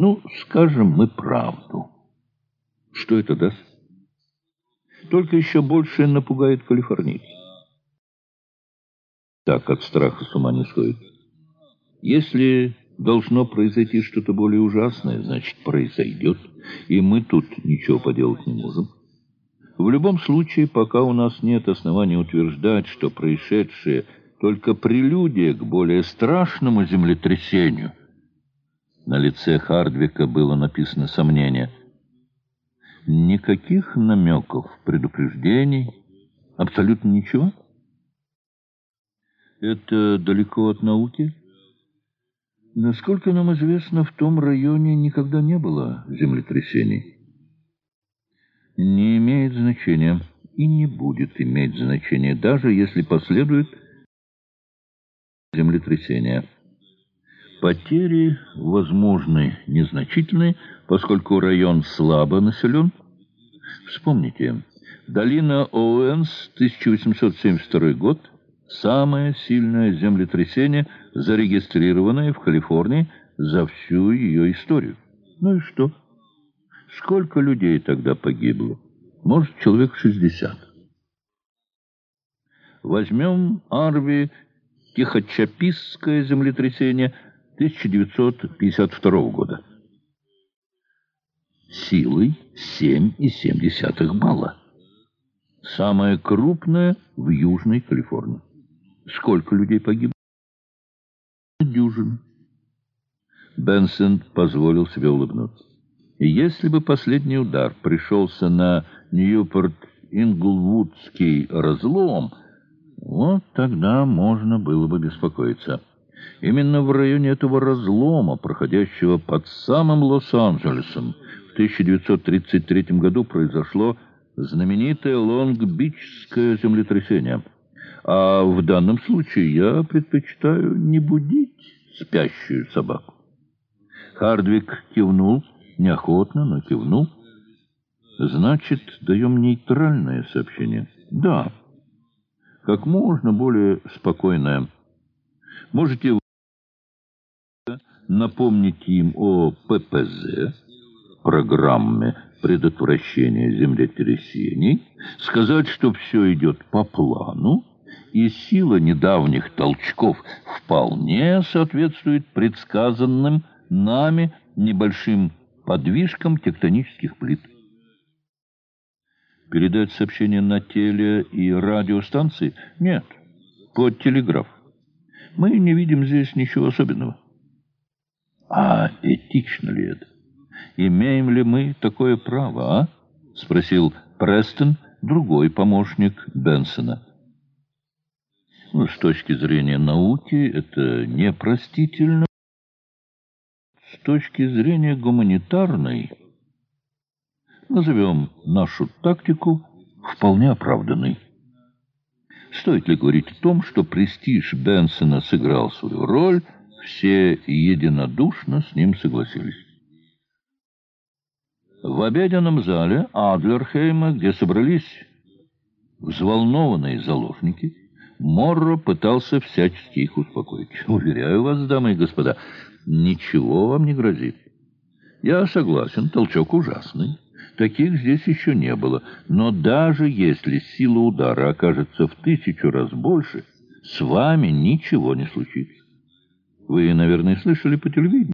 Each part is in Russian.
Ну, скажем мы правду. Что это даст? Только еще больше напугает калифорнийцев. Так от страха с ума не стоит. Если должно произойти что-то более ужасное, значит, произойдет, и мы тут ничего поделать не можем. В любом случае, пока у нас нет оснований утверждать, что происшедшее только прелюдия к более страшному землетрясению. На лице Хардвика было написано сомнение. Никаких намеков, предупреждений, абсолютно ничего. Это далеко от науки? Насколько нам известно, в том районе никогда не было землетрясений. Не имеет значения и не будет иметь значения, даже если последует землетрясение. Потери возможны незначительные, поскольку район слабо населен. Вспомните, долина Оуэнс, 1872 год, самое сильное землетрясение, зарегистрированное в Калифорнии за всю ее историю. Ну и что? Сколько людей тогда погибло? Может, человек 60. Возьмем Арви Тихочаписское землетрясение 1952 года. Силой 7,7 балла. Самое крупное в Южной Калифорнии. Сколько людей погибло? Дюжин. Бенсон позволил себе улыбнуться. Если бы последний удар пришелся на Ньюпорт-Инглвудский разлом, вот тогда можно было бы беспокоиться. Именно в районе этого разлома, проходящего под самым Лос-Анджелесом, в 1933 году произошло знаменитое Лонг-Бичское землетрясение. А в данном случае я предпочитаю не будить спящую собаку. Хардвик кивнул, неохотно, но кивнул. Значит, даем нейтральное сообщение. Да как можно более спокойная. Можете напомнить им о ППЗ, программе предотвращения землетрясений, сказать, что все идет по плану, и сила недавних толчков вполне соответствует предсказанным нами небольшим подвижкам тектонических плит передать сообщение на теле- и радиостанции? Нет, под телеграф. Мы не видим здесь ничего особенного. А этично ли это? Имеем ли мы такое право, а? Спросил Престон, другой помощник Бенсона. Ну, с точки зрения науки это непростительно. С точки зрения гуманитарной назовем нашу тактику вполне оправданной. Стоит ли говорить о том, что престиж Бенсона сыграл свою роль, все единодушно с ним согласились. В обеденном зале Адлерхейма, где собрались взволнованные заложники, Морро пытался всячески их успокоить. «Уверяю вас, дамы и господа, ничего вам не грозит. Я согласен, толчок ужасный». Таких здесь еще не было. Но даже если сила удара окажется в тысячу раз больше, с вами ничего не случится. Вы, наверное, слышали по телевидению.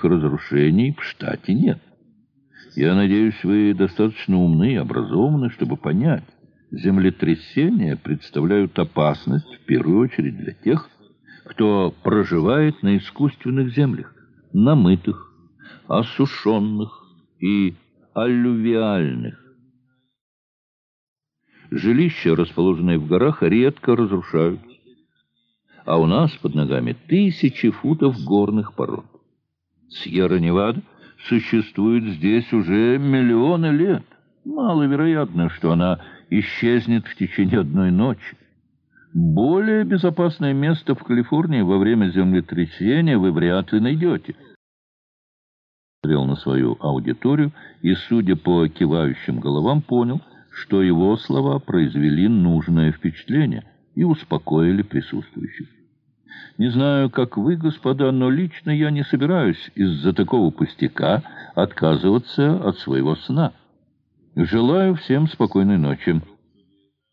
Разрушений в штате нет. Я надеюсь, вы достаточно умны и образованы, чтобы понять, землетрясения представляют опасность в первую очередь для тех, кто проживает на искусственных землях, намытых, осушенных, и аллювиальных. Жилища, расположенные в горах, редко разрушаются. А у нас под ногами тысячи футов горных пород. Сьерра-Невада существует здесь уже миллионы лет. Маловероятно, что она исчезнет в течение одной ночи. Более безопасное место в Калифорнии во время землетрясения вы вряд ли найдете смотрел на свою аудиторию и, судя по кивающим головам, понял, что его слова произвели нужное впечатление и успокоили присутствующих. Не знаю, как вы, господа, но лично я не собираюсь из-за такого пустяка отказываться от своего сна. Желаю всем спокойной ночи».